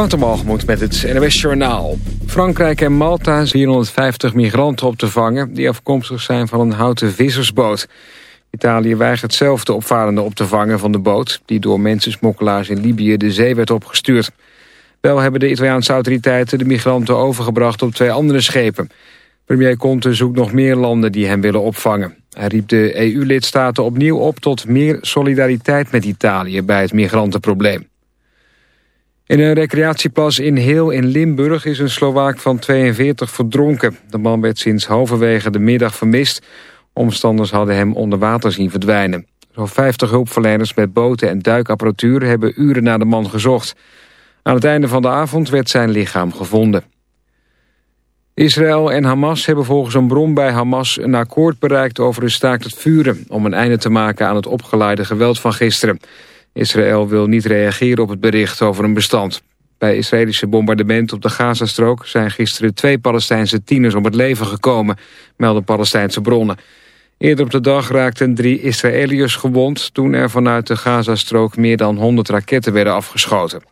Waterbalgemoed met het NWS Journaal. Frankrijk en Malta 450 migranten op te vangen... die afkomstig zijn van een houten vissersboot. Italië weigert zelf de opvarenden op te vangen van de boot... die door mensensmokkelaars in Libië de zee werd opgestuurd. Wel hebben de Italiaanse autoriteiten de migranten overgebracht op twee andere schepen. Premier Conte zoekt nog meer landen die hem willen opvangen. Hij riep de EU-lidstaten opnieuw op tot meer solidariteit met Italië bij het migrantenprobleem. In een recreatieplas in Heel in Limburg is een Slovaak van 42 verdronken. De man werd sinds halverwege de middag vermist. Omstanders hadden hem onder water zien verdwijnen. Zo'n 50 hulpverleners met boten en duikapparatuur hebben uren naar de man gezocht. Aan het einde van de avond werd zijn lichaam gevonden. Israël en Hamas hebben volgens een bron bij Hamas een akkoord bereikt over een staakt het vuren... om een einde te maken aan het opgeleide geweld van gisteren. Israël wil niet reageren op het bericht over een bestand. Bij Israëlische bombardement op de Gazastrook zijn gisteren twee Palestijnse tieners om het leven gekomen, melden Palestijnse bronnen. Eerder op de dag raakten drie Israëliërs gewond toen er vanuit de Gazastrook meer dan 100 raketten werden afgeschoten.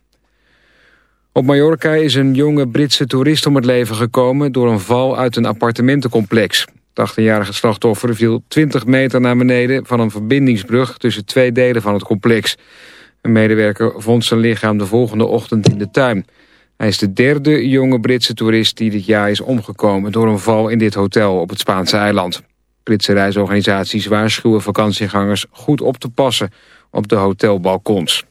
Op Mallorca is een jonge Britse toerist om het leven gekomen door een val uit een appartementencomplex. Het 18-jarige slachtoffer viel 20 meter naar beneden van een verbindingsbrug tussen twee delen van het complex. Een medewerker vond zijn lichaam de volgende ochtend in de tuin. Hij is de derde jonge Britse toerist die dit jaar is omgekomen door een val in dit hotel op het Spaanse eiland. Britse reisorganisaties waarschuwen vakantiegangers goed op te passen op de hotelbalkons.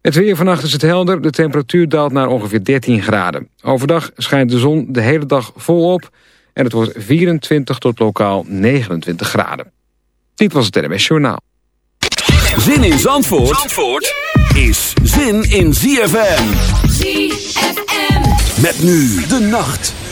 Het weer vannacht is het helder, de temperatuur daalt naar ongeveer 13 graden. Overdag schijnt de zon de hele dag volop en het wordt 24 tot lokaal 29 graden. Dit was het NMS Journaal. Zin in Zandvoort, Zandvoort is zin in ZFM. ZFM. Met nu de nacht.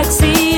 And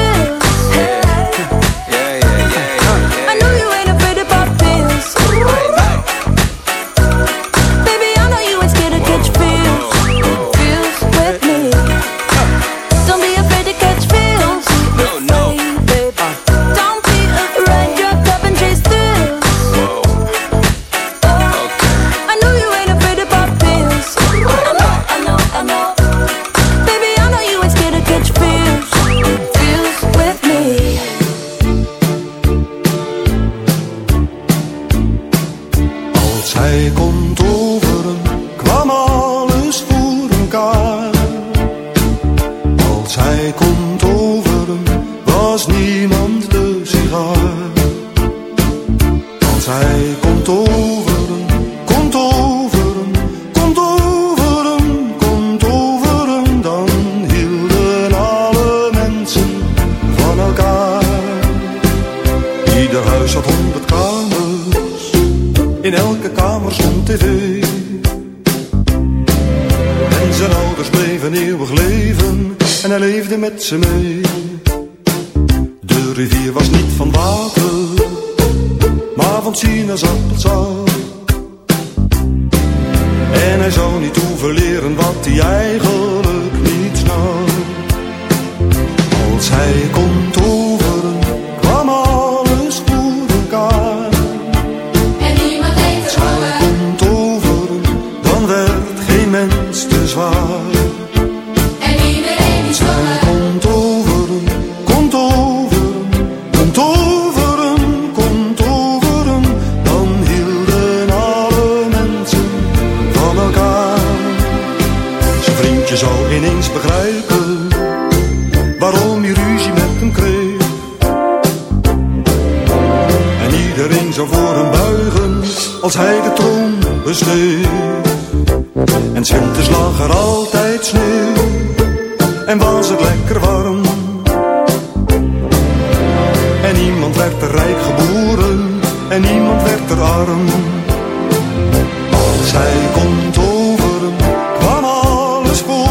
Werd er arm. Als hij kon toveren, kwam alles voor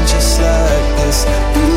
like this.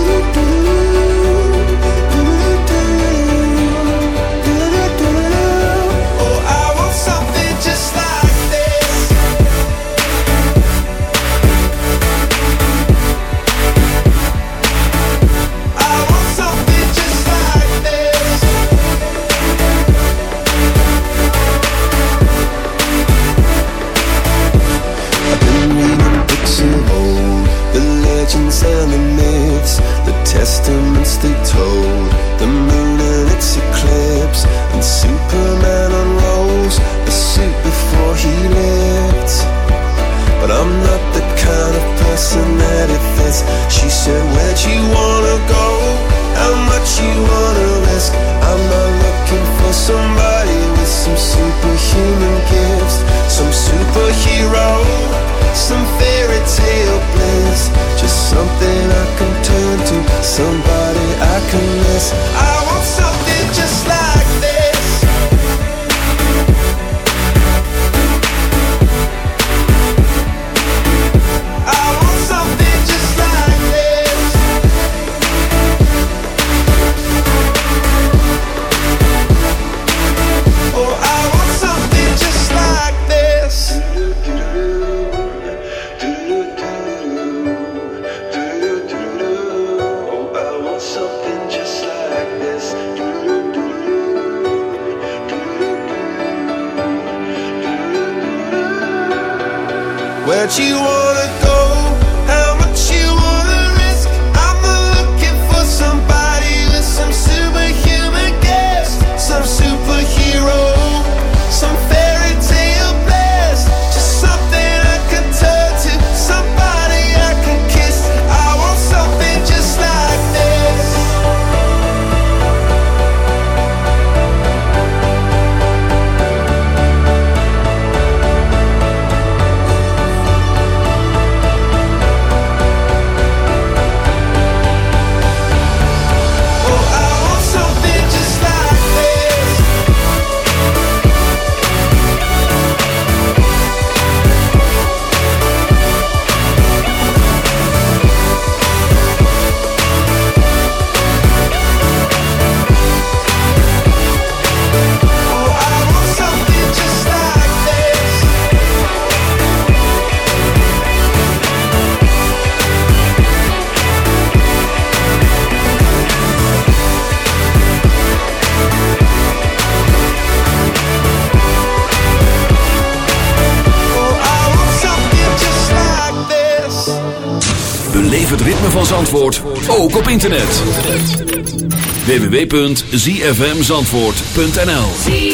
www.zfmzandvoort.nl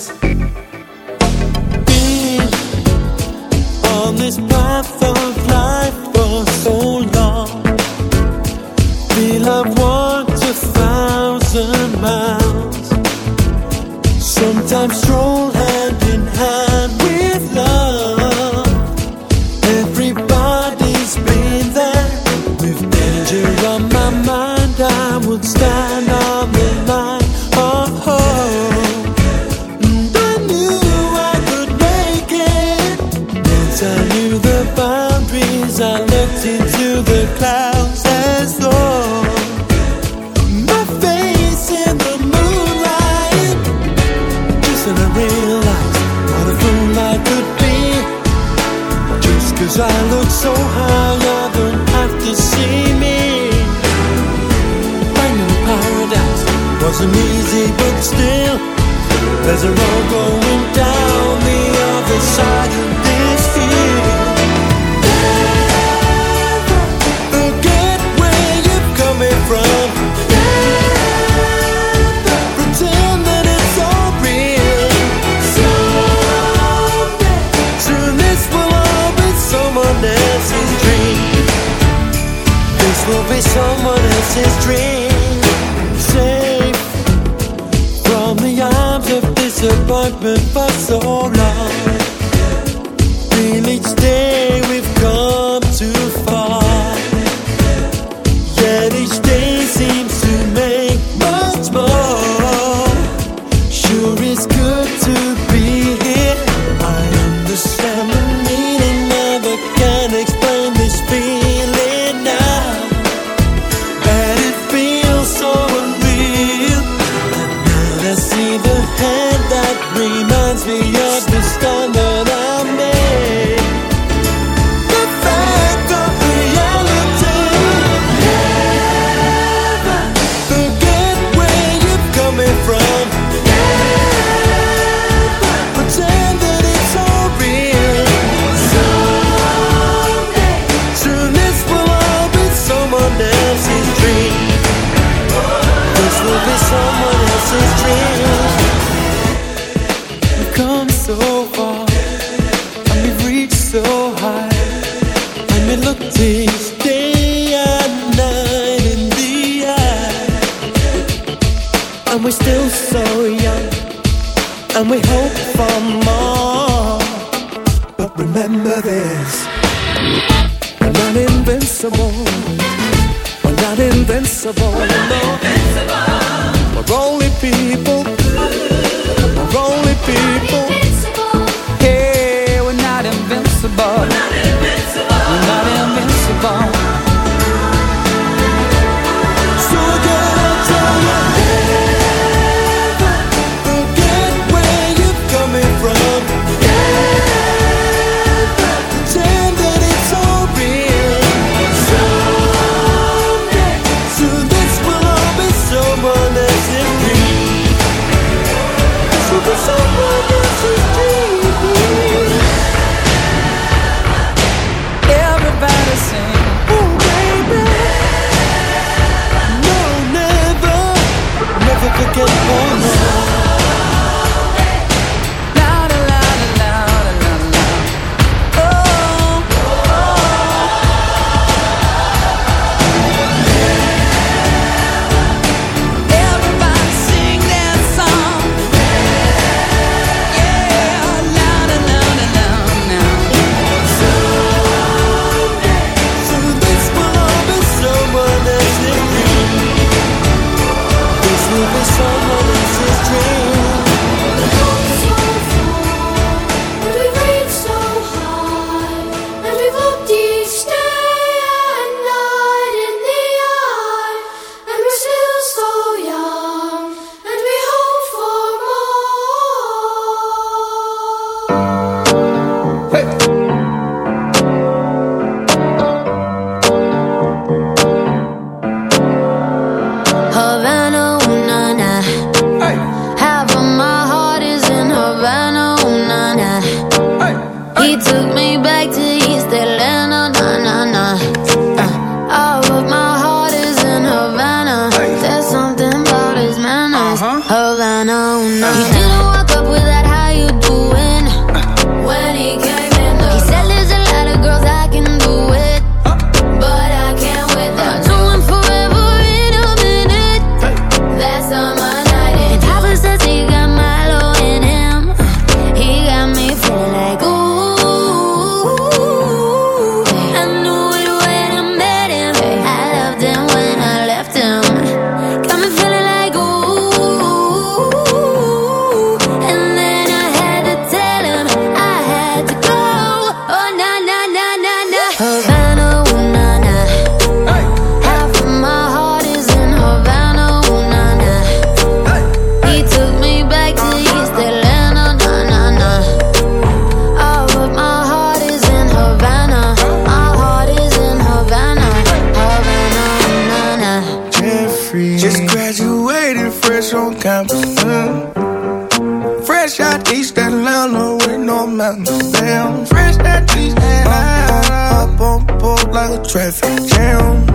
Just graduated fresh on campus. Mm. Fresh out East that Atlanta with no mountains. Damn, fresh out East Atlanta. Up on pole like a traffic jam.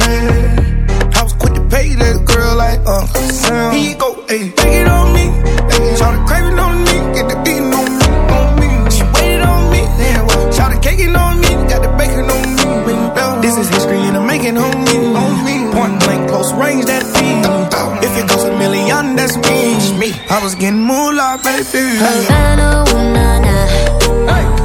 Yeah. I was quick to pay that girl like Uncle Sam. He go, ayy, take it on me. Ayy, try to craving on me. Get the beating on me. On me. She waited on me. Damn, well, try to caking on me. Got the bacon on me. This is history and I'm making on me. On me. Point blank, close range million, that's me. me. I was getting moolah, baby. Havana, ooh, na, na. Hey.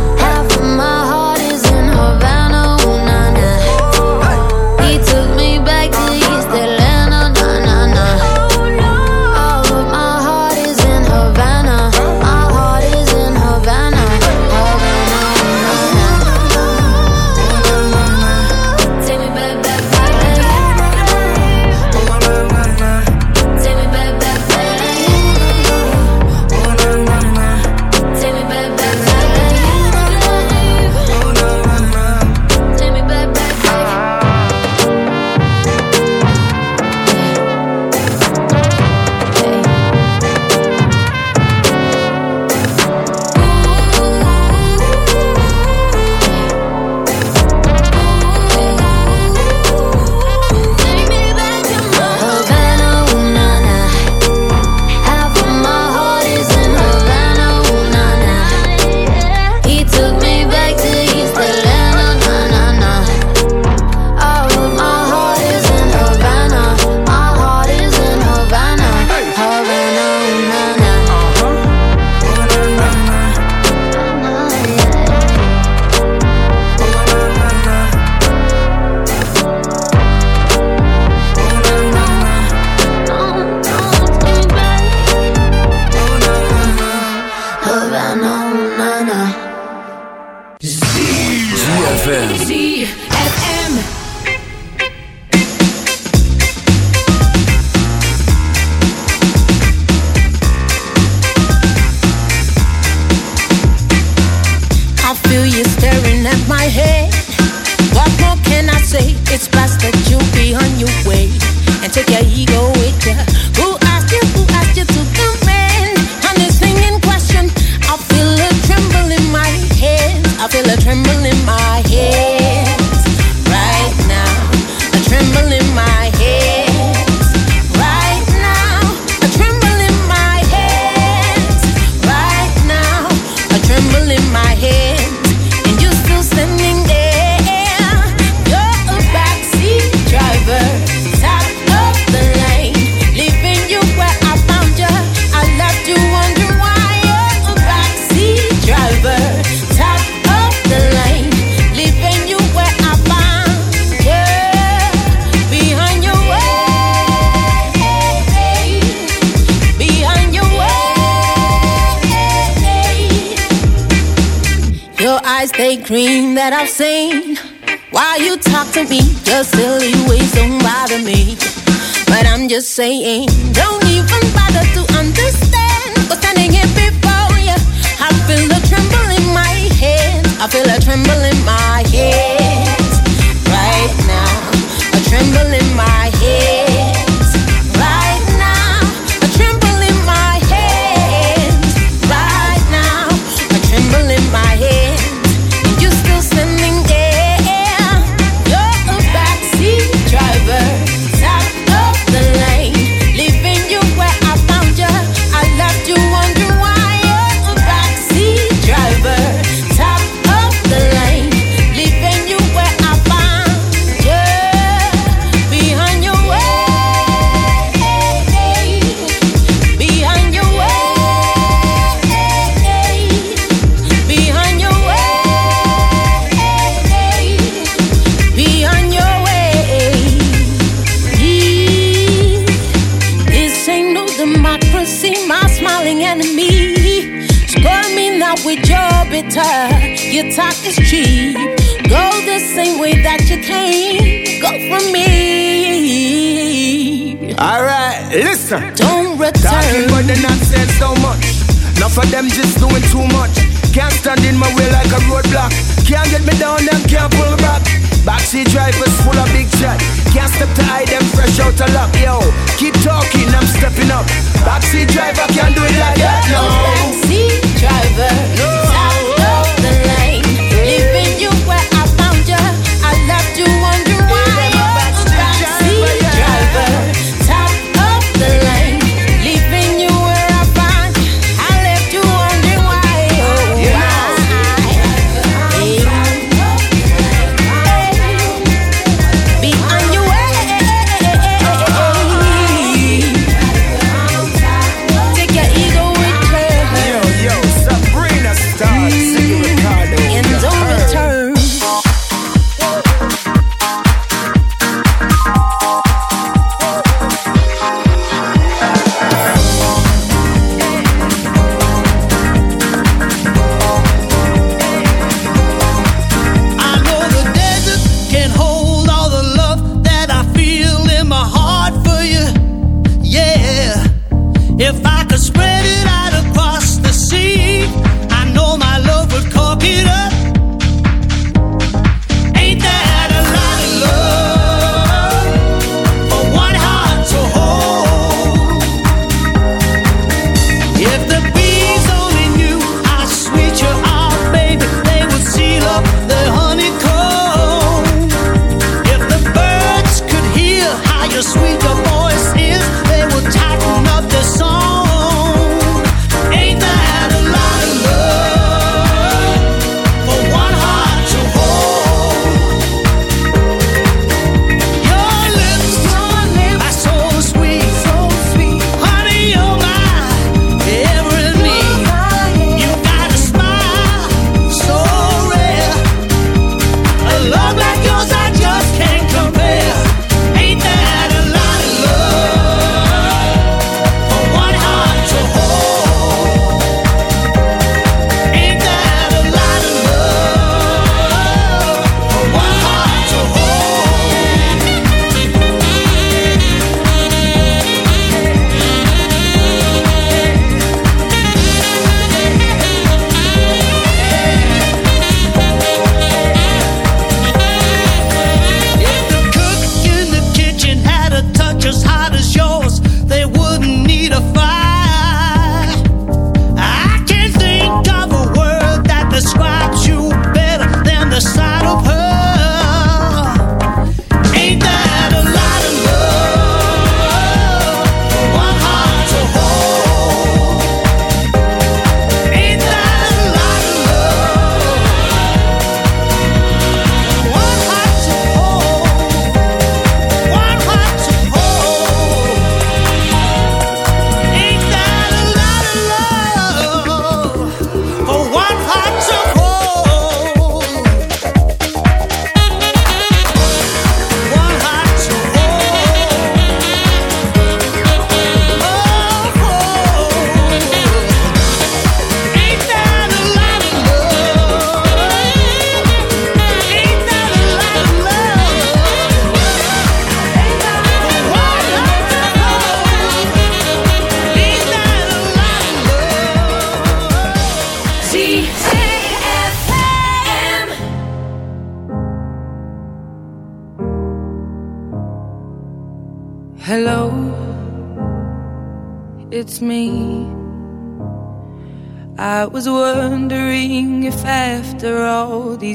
As hot as yours. They would